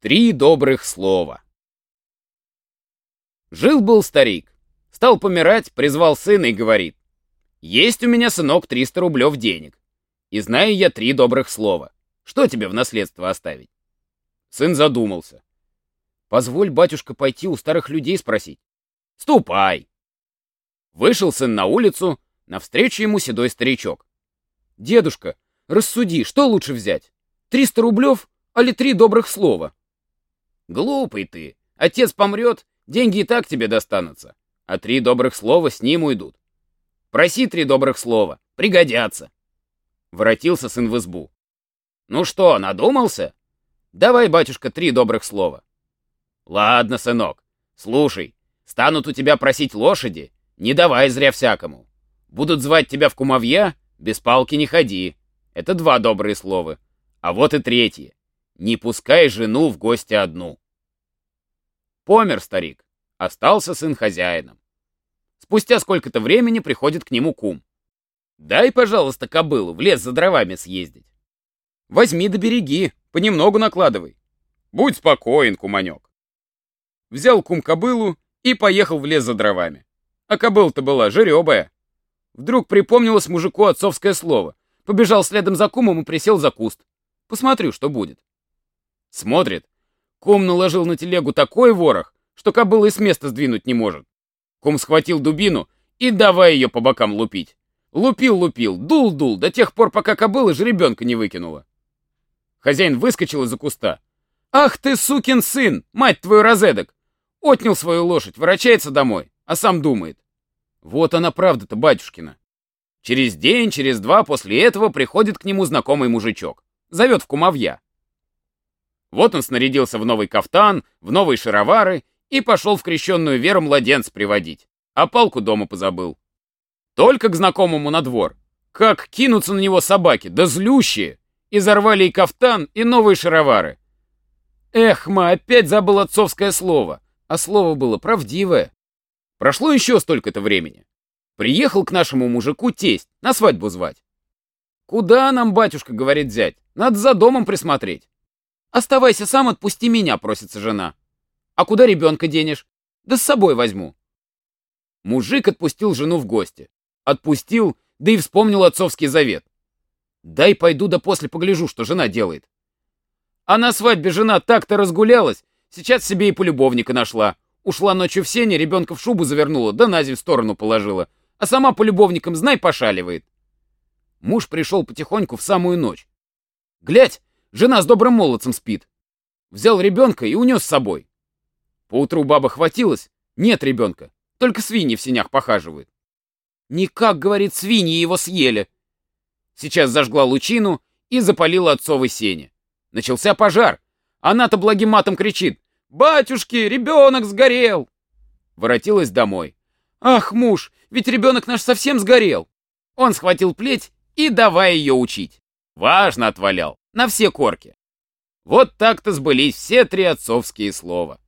Три добрых слова. Жил-был старик. Стал помирать, призвал сына и говорит. Есть у меня, сынок, 300 рублев денег. И знаю я три добрых слова. Что тебе в наследство оставить? Сын задумался. Позволь, батюшка, пойти у старых людей спросить. Ступай. Вышел сын на улицу, навстречу ему седой старичок. Дедушка, рассуди, что лучше взять? 300 рублев, али три добрых слова? Глупый ты. Отец помрет, деньги и так тебе достанутся. А три добрых слова с ним уйдут. Проси три добрых слова, пригодятся. Воротился сын в избу. Ну что, надумался? Давай, батюшка, три добрых слова. Ладно, сынок, слушай, станут у тебя просить лошади, не давай зря всякому. Будут звать тебя в кумовья, без палки не ходи. Это два добрые слова. А вот и третье. Не пускай жену в гости одну. Помер старик. Остался сын хозяином. Спустя сколько-то времени приходит к нему кум. Дай, пожалуйста, кобылу в лес за дровами съездить. Возьми да береги, понемногу накладывай. Будь спокоен, куманек. Взял кум кобылу и поехал в лес за дровами. А кобыла-то была жеребая. Вдруг припомнилось мужику отцовское слово. Побежал следом за кумом и присел за куст. Посмотрю, что будет. Смотрит. Кум наложил на телегу такой ворох, что кобыла и с места сдвинуть не может. Кум схватил дубину и давай ее по бокам лупить. Лупил-лупил, дул-дул, до тех пор, пока кобыла жеребенка не выкинула. Хозяин выскочил из-за куста. «Ах ты, сукин сын, мать твою розедок!» Отнял свою лошадь, ворочается домой, а сам думает. Вот она правда-то, батюшкина. Через день, через два после этого приходит к нему знакомый мужичок. Зовет в кумовья. Вот он снарядился в новый кафтан, в новые шаровары и пошел в крещенную веру младенца приводить, а палку дома позабыл. Только к знакомому на двор. Как кинутся на него собаки, да злющие, и зарвали и кафтан, и новые шаровары. Эх, ма, опять забыл отцовское слово, а слово было правдивое. Прошло еще столько-то времени. Приехал к нашему мужику тесть, на свадьбу звать. «Куда нам, батюшка, — говорит зять, — надо за домом присмотреть». «Оставайся сам, отпусти меня», — просится жена. «А куда ребенка денешь?» «Да с собой возьму». Мужик отпустил жену в гости. Отпустил, да и вспомнил отцовский завет. «Дай пойду да после погляжу, что жена делает». А на свадьбе жена так-то разгулялась, сейчас себе и полюбовника нашла. Ушла ночью в сене, ребенка в шубу завернула, да на в сторону положила. А сама полюбовникам, знай, пошаливает. Муж пришел потихоньку в самую ночь. Глядь, Жена с добрым молодцем спит. Взял ребенка и унес с собой. Поутру баба хватилась. Нет ребенка. Только свиньи в синях похаживают. Никак, говорит, свиньи его съели. Сейчас зажгла лучину и запалила отцовой сене. Начался пожар. Она-то благим матом кричит. «Батюшки, ребенок сгорел!» Воротилась домой. «Ах, муж, ведь ребенок наш совсем сгорел!» Он схватил плеть и давай ее учить. Важно отвалял на все корки. Вот так-то сбылись все три отцовские слова.